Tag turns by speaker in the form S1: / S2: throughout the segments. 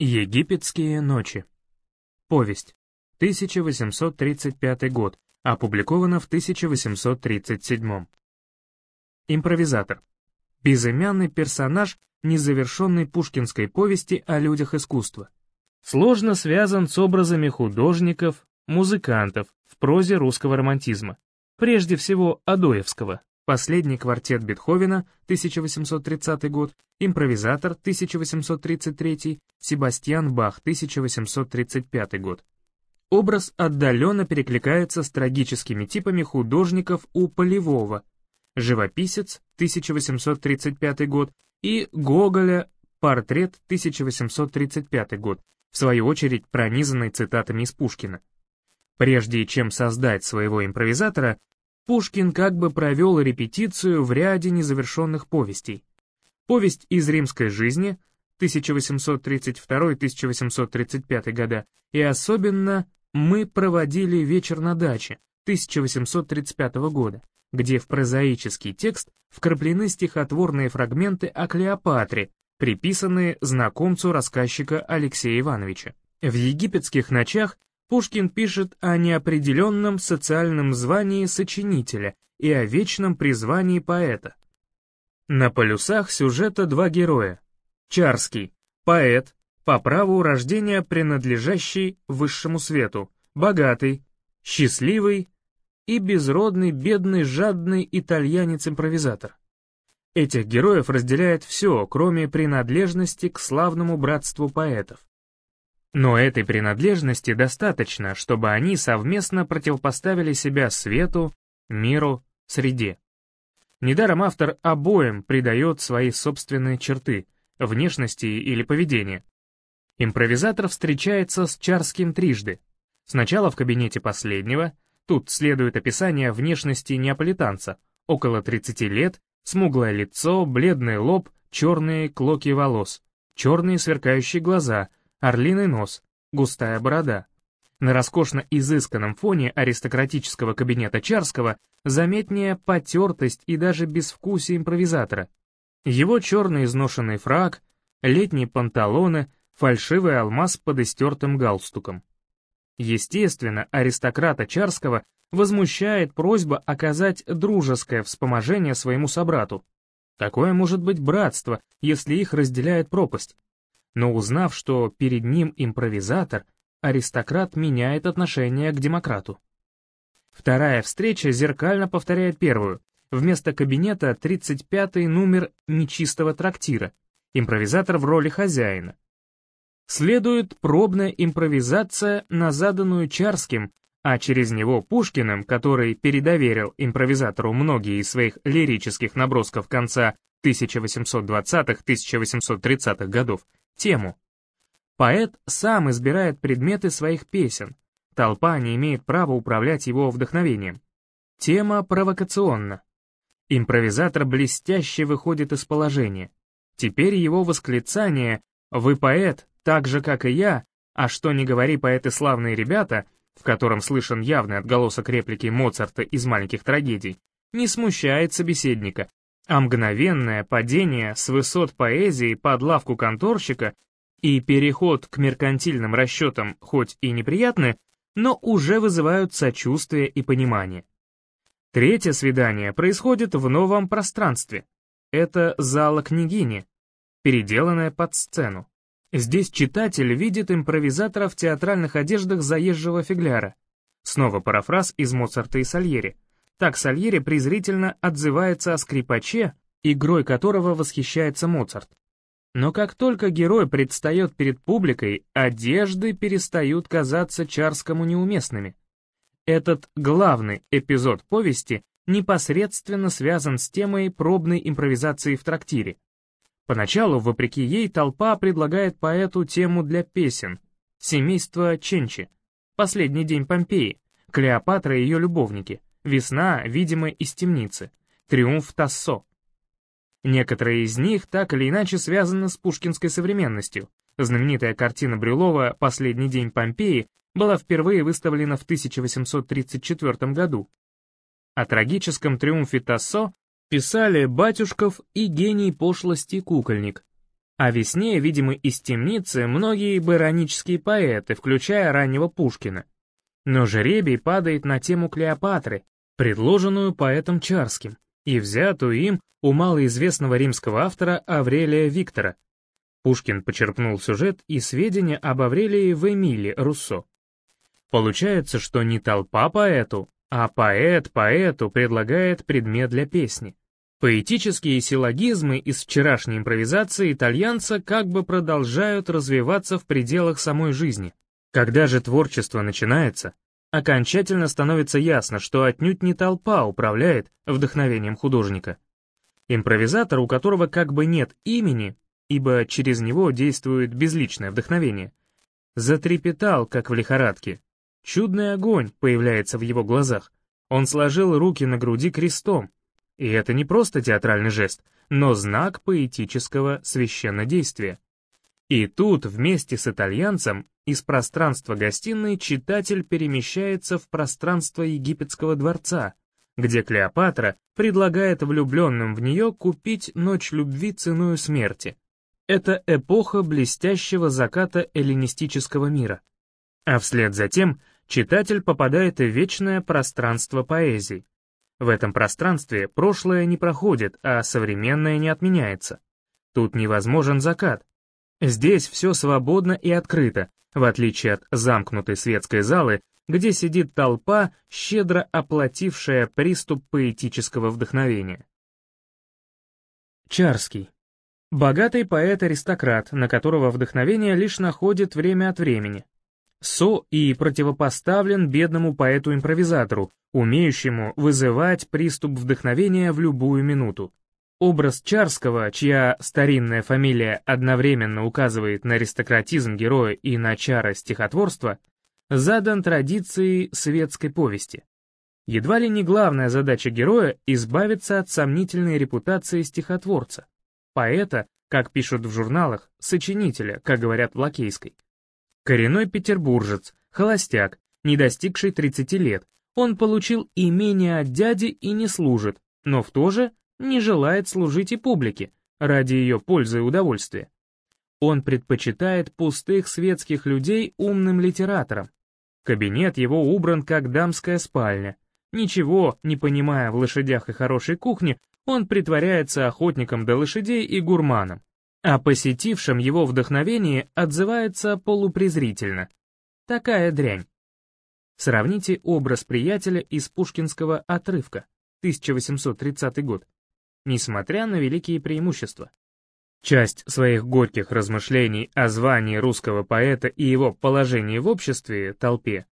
S1: Египетские ночи. Повесть. 1835 год. Опубликована в 1837. Импровизатор. Безымянный персонаж незавершенной пушкинской повести о людях искусства. Сложно связан с образами художников, музыкантов в прозе русского романтизма. Прежде всего, Адоевского. Последний квартет Бетховена, 1830 год, импровизатор, 1833, Себастьян Бах, 1835 год. Образ отдаленно перекликается с трагическими типами художников у Полевого, живописец, 1835 год, и Гоголя, портрет, 1835 год, в свою очередь пронизанный цитатами из Пушкина. Прежде чем создать своего импровизатора, Пушкин как бы провел репетицию в ряде незавершенных повестей. Повесть из римской жизни 1832-1835 года и особенно «Мы проводили вечер на даче» 1835 года, где в прозаический текст вкраплены стихотворные фрагменты о Клеопатре, приписанные знакомцу рассказчика Алексея Ивановича. В «Египетских ночах» Пушкин пишет о неопределенном социальном звании сочинителя и о вечном призвании поэта. На полюсах сюжета два героя. Чарский, поэт, по праву рождения принадлежащий высшему свету, богатый, счастливый и безродный, бедный, жадный итальянец-импровизатор. Этих героев разделяет все, кроме принадлежности к славному братству поэтов. Но этой принадлежности достаточно, чтобы они совместно противопоставили себя свету, миру, среде. Недаром автор обоим придает свои собственные черты, внешности или поведения. Импровизатор встречается с Чарским трижды. Сначала в кабинете последнего, тут следует описание внешности неаполитанца, около 30 лет, смуглое лицо, бледный лоб, черные клоки волос, черные сверкающие глаза — орлиный нос, густая борода. На роскошно изысканном фоне аристократического кабинета Чарского заметнее потертость и даже безвкусие импровизатора. Его черный изношенный фраг, летние панталоны, фальшивый алмаз под истертым галстуком. Естественно, аристократа Чарского возмущает просьба оказать дружеское вспоможение своему собрату. Какое может быть братство, если их разделяет пропасть? Но узнав, что перед ним импровизатор, аристократ меняет отношение к демократу. Вторая встреча зеркально повторяет первую. Вместо кабинета 35-й номер нечистого трактира. Импровизатор в роли хозяина. Следует пробная импровизация на заданную Чарским, а через него Пушкиным, который передоверил импровизатору многие из своих лирических набросков конца 1820-1830-х годов, тему. Поэт сам избирает предметы своих песен, толпа не имеет права управлять его вдохновением. Тема провокационна. Импровизатор блестяще выходит из положения. Теперь его восклицание «Вы поэт, так же, как и я, а что не говори поэты славные ребята», в котором слышен явный отголосок реплики Моцарта из «Маленьких трагедий», не смущает собеседника, а мгновенное падение с высот поэзии под лавку конторщика и переход к меркантильным расчетам хоть и неприятны, но уже вызывают сочувствие и понимание. Третье свидание происходит в новом пространстве. Это зала княгини, переделанная под сцену. Здесь читатель видит импровизатора в театральных одеждах заезжего фигляра. Снова парафраз из Моцарта и Сальери — так Сальери презрительно отзывается о скрипаче, игрой которого восхищается Моцарт. Но как только герой предстает перед публикой, одежды перестают казаться Чарскому неуместными. Этот главный эпизод повести непосредственно связан с темой пробной импровизации в трактире. Поначалу, вопреки ей, толпа предлагает поэту тему для песен «Семейство Ченчи», «Последний день Помпеи», «Клеопатра и ее любовники», Весна, видимо, из темницы. Триумф Тассо. Некоторые из них так или иначе связаны с пушкинской современностью. Знаменитая картина Брюлова «Последний день Помпеи» была впервые выставлена в 1834 году. О трагическом триумфе Тассо писали Батюшков и гений пошлости Кукольник. О весне, видимо, из темницы многие баронические поэты, включая раннего Пушкина. Но жеребий падает на тему Клеопатры, предложенную поэтом Чарским, и взятую им у малоизвестного римского автора Аврелия Виктора. Пушкин почерпнул сюжет и сведения об Аврелии в Эмиле Руссо. Получается, что не толпа поэту, а поэт поэту предлагает предмет для песни. Поэтические силлогизмы из вчерашней импровизации итальянца как бы продолжают развиваться в пределах самой жизни. Когда же творчество начинается, окончательно становится ясно, что отнюдь не толпа управляет вдохновением художника. Импровизатор, у которого как бы нет имени, ибо через него действует безличное вдохновение, затрепетал, как в лихорадке, Чудный огонь появляется в его глазах. Он сложил руки на груди крестом. И это не просто театральный жест, но знак поэтического священнодействия. И тут вместе с итальянцем из пространства гостиной читатель перемещается в пространство египетского дворца, где Клеопатра предлагает влюбленным в нее купить ночь любви ценой смерти. Это эпоха блестящего заката эллинистического мира. А вслед за тем читатель попадает в вечное пространство поэзии. В этом пространстве прошлое не проходит, а современное не отменяется. Тут невозможен закат. Здесь все свободно и открыто, в отличие от замкнутой светской залы, где сидит толпа, щедро оплатившая приступ поэтического вдохновения. Чарский. Богатый поэт-аристократ, на которого вдохновение лишь находит время от времени, со и противопоставлен бедному поэту-импровизатору, умеющему вызывать приступ вдохновения в любую минуту. Образ Чарского, чья старинная фамилия одновременно указывает на аристократизм героя и на чара стихотворства, задан традицией светской повести. Едва ли не главная задача героя — избавиться от сомнительной репутации стихотворца, поэта, как пишут в журналах, сочинителя, как говорят в Лакейской. Коренной петербуржец, холостяк, не достигший 30 лет, он получил имение от дяди и не служит, но в то же не желает служить и публике, ради ее пользы и удовольствия. Он предпочитает пустых светских людей умным литераторам. Кабинет его убран как дамская спальня. Ничего, не понимая в лошадях и хорошей кухне, он притворяется охотником до лошадей и гурманом а посетившем его вдохновении отзывается полупрезрительно. Такая дрянь. Сравните образ приятеля из пушкинского отрывка, 1830 год, несмотря на великие преимущества. Часть своих горьких размышлений о звании русского поэта и его положении в обществе, толпе,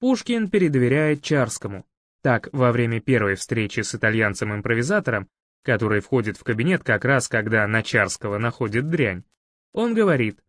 S1: Пушкин передоверяет Чарскому. Так, во время первой встречи с итальянцем-импровизатором который входит в кабинет как раз когда Начарского находит дрянь. Он говорит,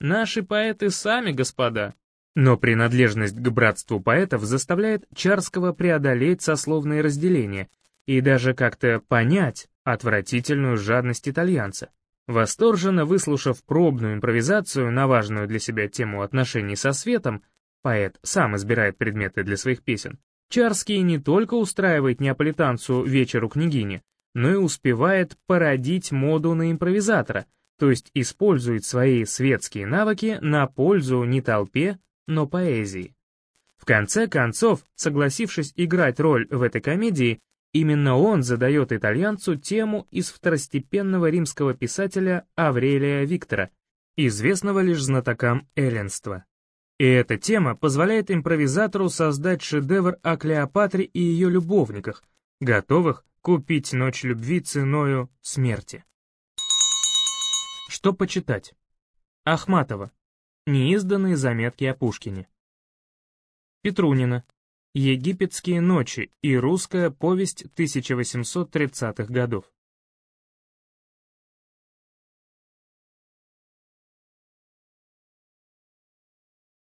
S1: «Наши поэты сами, господа». Но принадлежность к братству поэтов заставляет Чарского преодолеть сословные разделения и даже как-то понять отвратительную жадность итальянца. Восторженно выслушав пробную импровизацию на важную для себя тему отношений со светом, поэт сам избирает предметы для своих песен, Чарский не только устраивает неаполитанцу вечеру княгини, но и успевает породить моду на импровизатора, то есть использует свои светские навыки на пользу не толпе, но поэзии. В конце концов, согласившись играть роль в этой комедии, именно он задает итальянцу тему из второстепенного римского писателя Аврелия Виктора, известного лишь знатокам эллинства. И эта тема позволяет импровизатору создать шедевр о Клеопатре и ее любовниках, готовых Купить ночь любви ценою смерти. Что почитать? Ахматова. Неизданные заметки о Пушкине. Петрунина. Египетские ночи и русская повесть 1830-х годов.